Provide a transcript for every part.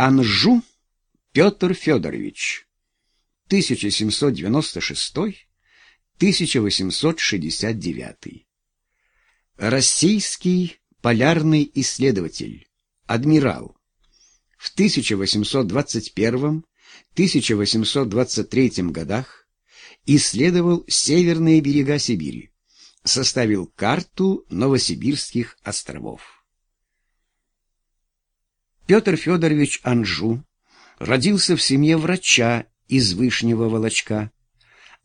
Анжу Петр Федорович 1796-1869 Российский полярный исследователь, адмирал. В 1821-1823 годах исследовал северные берега Сибири, составил карту Новосибирских островов. Петр Федорович Анжу родился в семье врача из Вышнего Волочка.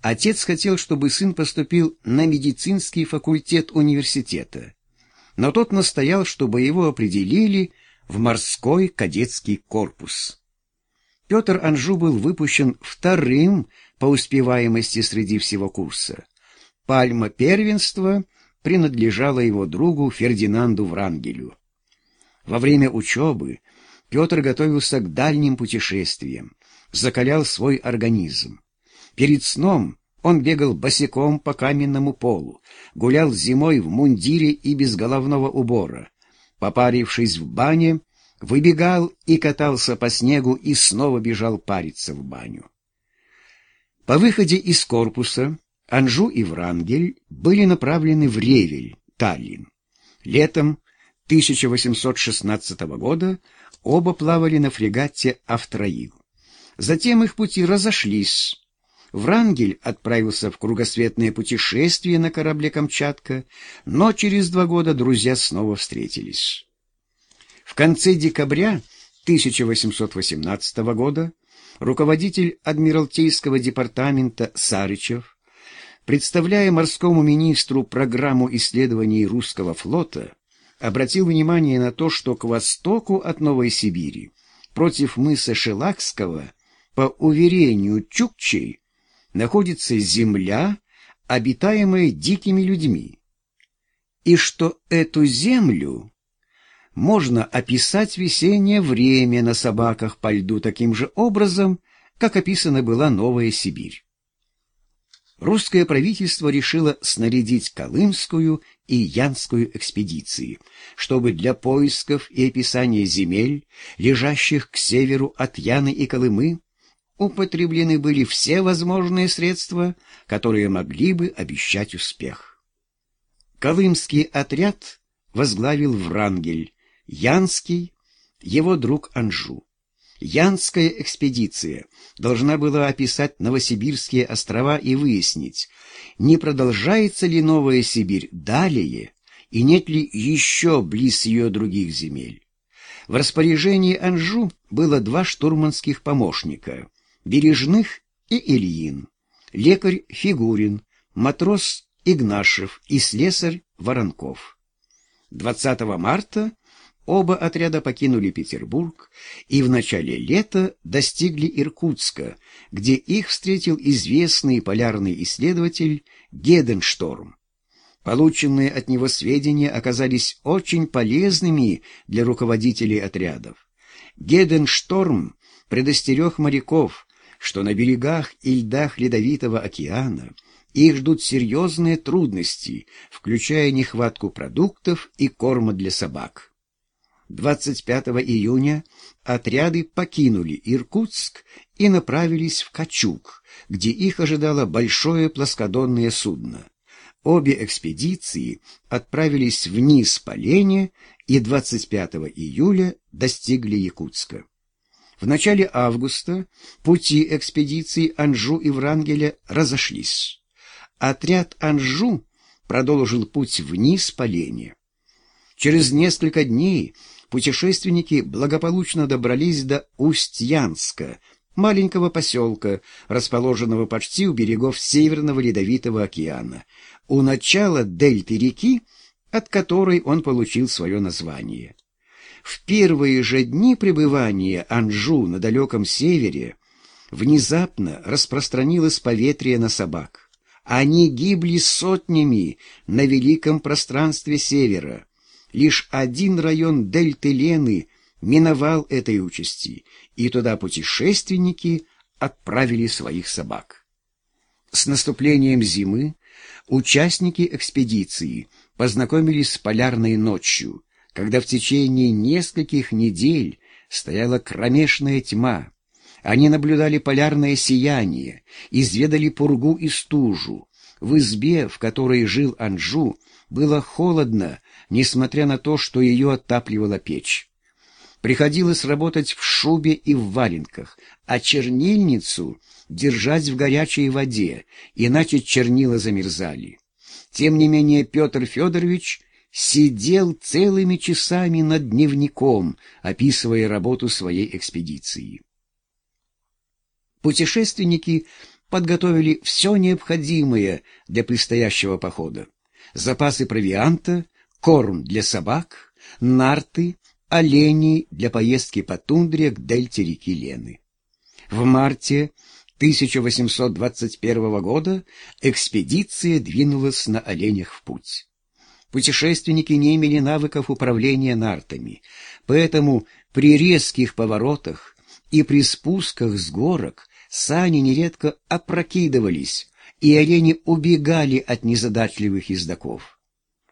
Отец хотел, чтобы сын поступил на медицинский факультет университета, но тот настоял, чтобы его определили в морской кадетский корпус. Петр Анжу был выпущен вторым по успеваемости среди всего курса. Пальма первенства принадлежала его другу Фердинанду Врангелю. Во время учебы Петр готовился к дальним путешествиям, закалял свой организм. Перед сном он бегал босиком по каменному полу, гулял зимой в мундире и без головного убора. Попарившись в бане, выбегал и катался по снегу и снова бежал париться в баню. По выходе из корпуса Анжу и Врангель были направлены в Ревель, Таллин. Летом 1816 года оба плавали на фрегате «Автроил». Затем их пути разошлись. Врангель отправился в кругосветное путешествие на корабле «Камчатка», но через два года друзья снова встретились. В конце декабря 1818 года руководитель Адмиралтейского департамента Сарычев, представляя морскому министру программу исследований русского флота, обратил внимание на то, что к востоку от Новой Сибири, против мыса Шелакского, по уверению Чукчей, находится земля, обитаемая дикими людьми, и что эту землю можно описать весеннее время на собаках по льду таким же образом, как описана была Новая Сибирь. Русское правительство решило снарядить Колымскую и Янскую экспедиции, чтобы для поисков и описания земель, лежащих к северу от Яны и Колымы, употреблены были все возможные средства, которые могли бы обещать успех. Колымский отряд возглавил Врангель, Янский — его друг Анжу. Янская экспедиция должна была описать Новосибирские острова и выяснить, не продолжается ли Новая Сибирь далее и нет ли еще близ ее других земель. В распоряжении Анжу было два штурманских помощника Бережных и Ильин, лекарь Фигурин, матрос Игнашев и слесарь Воронков. 20 марта оба отряда покинули Петербург и в начале лета достигли Иркутска, где их встретил известный полярный исследователь Геденшторм. Полученные от него сведения оказались очень полезными для руководителей отрядов. Геденшторм предостерег моряков, что на берегах и льдах Ледовитого океана их ждут серьезные трудности, включая нехватку продуктов и корма для собак. 25 июня отряды покинули Иркутск и направились в Качук, где их ожидало большое плоскодонное судно. Обе экспедиции отправились вниз по Лене и 25 июля достигли Якутска. В начале августа пути экспедиции Анжу и Врангеля разошлись. Отряд Анжу продолжил путь вниз по Лене. Через несколько дней путешественники благополучно добрались до Устьянска, маленького поселка, расположенного почти у берегов Северного Ледовитого океана, у начала дельты реки, от которой он получил свое название. В первые же дни пребывания Анжу на далеком севере внезапно распространилось поветрие на собак. Они гибли сотнями на великом пространстве севера. Лишь один район дельты Лены миновал этой участи, и туда путешественники отправили своих собак. С наступлением зимы участники экспедиции познакомились с полярной ночью, когда в течение нескольких недель стояла кромешная тьма. Они наблюдали полярное сияние, изведали пургу и стужу. В избе, в которой жил Анжу, было холодно, несмотря на то, что ее отапливала печь. Приходилось работать в шубе и в валенках, а чернильницу держать в горячей воде, иначе чернила замерзали. Тем не менее Петр Федорович сидел целыми часами над дневником, описывая работу своей экспедиции. Путешественники подготовили все необходимое для предстоящего похода. Запасы провианта, корм для собак, нарты, оленей для поездки по тундре к дельте реки Лены. В марте 1821 года экспедиция двинулась на оленях в путь. Путешественники не имели навыков управления нартами, поэтому при резких поворотах и при спусках с горок сани нередко опрокидывались, и олени убегали от незадачливых ездаков.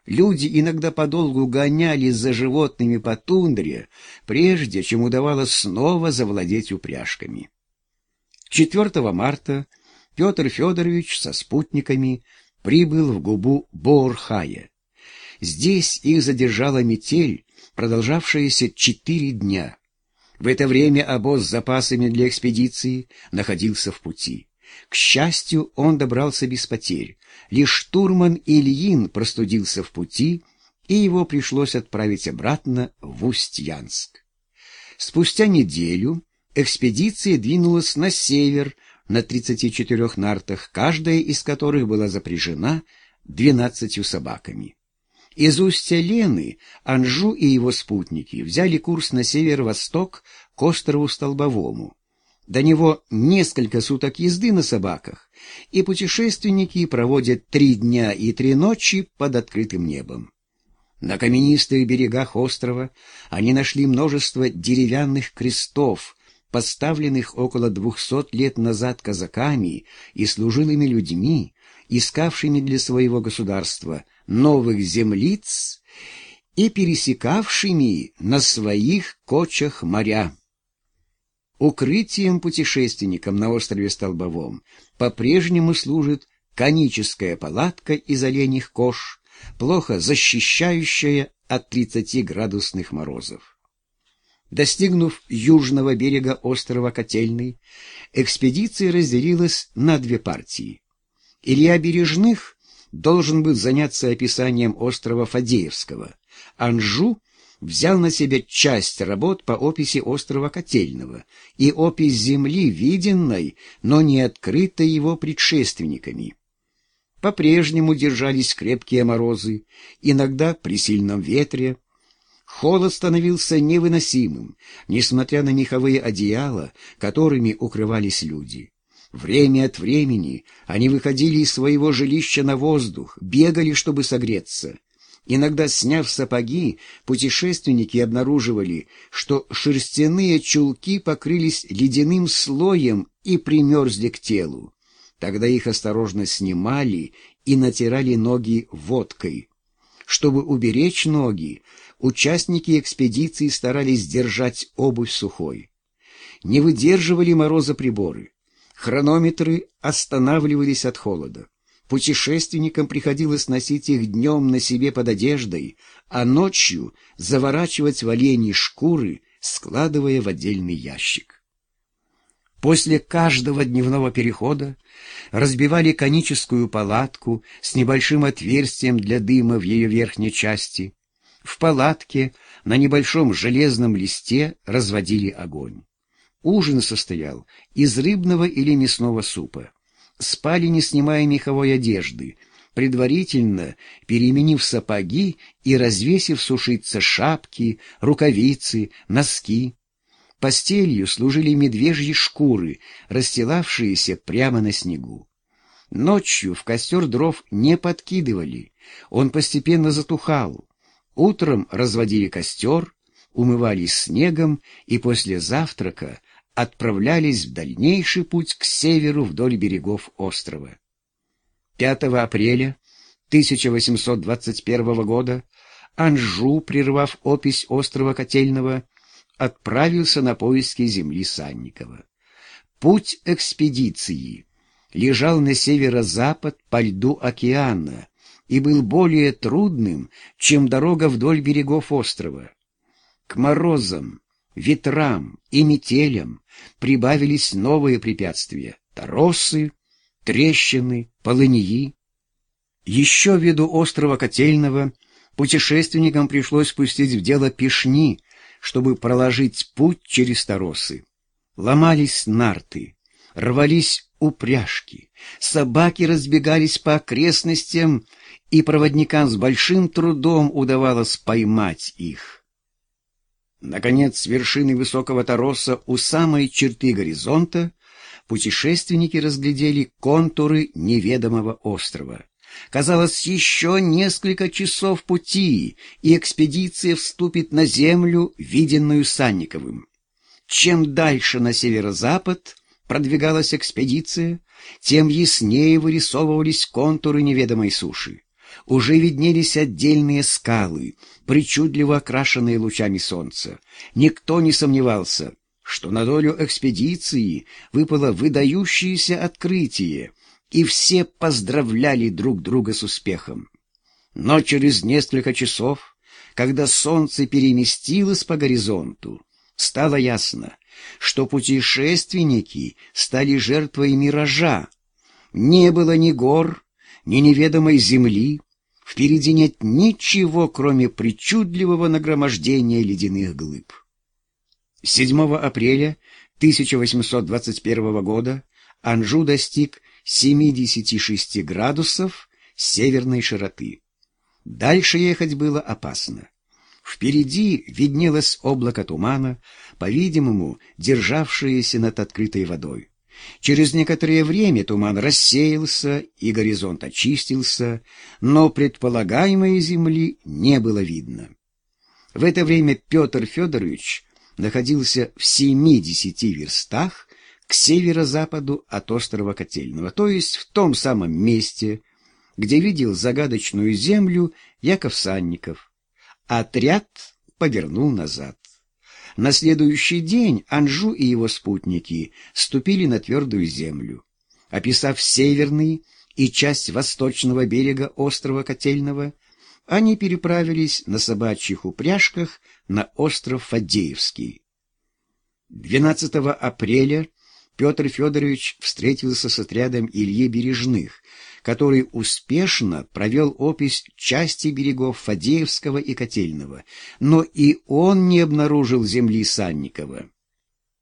Люди иногда подолгу гонялись за животными по тундре, прежде чем удавалось снова завладеть упряжками. 4 марта Петр Федорович со спутниками прибыл в губу Боурхая. Здесь их задержала метель, продолжавшаяся четыре дня. В это время обоз с запасами для экспедиции находился в пути. К счастью, он добрался без потерь. Лишь штурман Ильин простудился в пути, и его пришлось отправить обратно в Устьянск. Спустя неделю экспедиция двинулась на север на 34 нартах, каждая из которых была запряжена двенадцатью собаками. Из устья Лены Анжу и его спутники взяли курс на северо-восток к острову Столбовому. До него несколько суток езды на собаках, и путешественники проводят три дня и три ночи под открытым небом. На каменистых берегах острова они нашли множество деревянных крестов, поставленных около двухсот лет назад казаками и служилыми людьми, искавшими для своего государства новых землиц и пересекавшими на своих кочах моря. Укрытием путешественникам на острове Столбовом по-прежнему служит коническая палатка из оленьих кож, плохо защищающая от 30-градусных морозов. Достигнув южного берега острова Котельный, экспедиция разделилась на две партии. Илья Бережных должен был заняться описанием острова Фадеевского. Анжу взял на себя часть работ по описи острова Котельного и опись земли, виденной, но не открытой его предшественниками. По-прежнему держались крепкие морозы, иногда при сильном ветре. Холод становился невыносимым, несмотря на меховые одеяла, которыми укрывались люди. Время от времени они выходили из своего жилища на воздух, бегали, чтобы согреться. Иногда, сняв сапоги, путешественники обнаруживали, что шерстяные чулки покрылись ледяным слоем и примерзли к телу. Тогда их осторожно снимали и натирали ноги водкой. Чтобы уберечь ноги, участники экспедиции старались держать обувь сухой. Не выдерживали мороза приборы. Хронометры останавливались от холода. Путешественникам приходилось носить их днем на себе под одеждой, а ночью заворачивать в оленьи шкуры, складывая в отдельный ящик. После каждого дневного перехода разбивали коническую палатку с небольшим отверстием для дыма в ее верхней части. В палатке на небольшом железном листе разводили огонь. Ужин состоял из рыбного или мясного супа. Спали, не снимая меховой одежды, предварительно переменив сапоги и развесив сушиться шапки, рукавицы, носки. Постелью служили медвежьи шкуры, расстилавшиеся прямо на снегу. Ночью в костер дров не подкидывали, он постепенно затухал. Утром разводили костер, умывались снегом и после завтрака отправлялись в дальнейший путь к северу вдоль берегов острова. 5 апреля 1821 года Анжу, прервав опись острова Котельного, отправился на поиски земли Санникова. Путь экспедиции лежал на северо-запад по льду океана и был более трудным, чем дорога вдоль берегов острова. К морозам, ветрам и метелям прибавились новые препятствия — торосы, трещины, полыньи. Еще ввиду острова Котельного путешественникам пришлось спустить в дело пешни, чтобы проложить путь через торосы. Ломались нарты, рвались упряжки, собаки разбегались по окрестностям, и проводникам с большим трудом удавалось поймать их. Наконец, с вершины высокого тороса у самой черты горизонта путешественники разглядели контуры неведомого острова. Казалось, еще несколько часов пути, и экспедиция вступит на землю, виденную Санниковым. Чем дальше на северо-запад продвигалась экспедиция, тем яснее вырисовывались контуры неведомой суши. Уже виднелись отдельные скалы, причудливо окрашенные лучами солнца. Никто не сомневался, что на долю экспедиции выпало выдающееся открытие, и все поздравляли друг друга с успехом. Но через несколько часов, когда солнце переместилось по горизонту, стало ясно, что путешественники стали жертвой миража. Не было ни гор, ни неведомой земли, впереди нет ничего, кроме причудливого нагромождения ледяных глыб. 7 апреля 1821 года Анжу достиг 76 градусов северной широты. Дальше ехать было опасно. Впереди виднелось облако тумана, по-видимому, державшееся над открытой водой. Через некоторое время туман рассеялся, и горизонт очистился, но предполагаемой земли не было видно. В это время Петр Федорович находился в 70 верстах к северо-западу от острова Котельного, то есть в том самом месте, где видел загадочную землю Яков Санников. Отряд повернул назад. На следующий день Анжу и его спутники ступили на твердую землю. Описав северный и часть восточного берега острова Котельного, они переправились на собачьих упряжках на остров Фадеевский. 12 апреля Петр Федорович встретился с отрядом Ильи Бережных, который успешно провел опись части берегов Фадеевского и Котельного, но и он не обнаружил земли Санникова.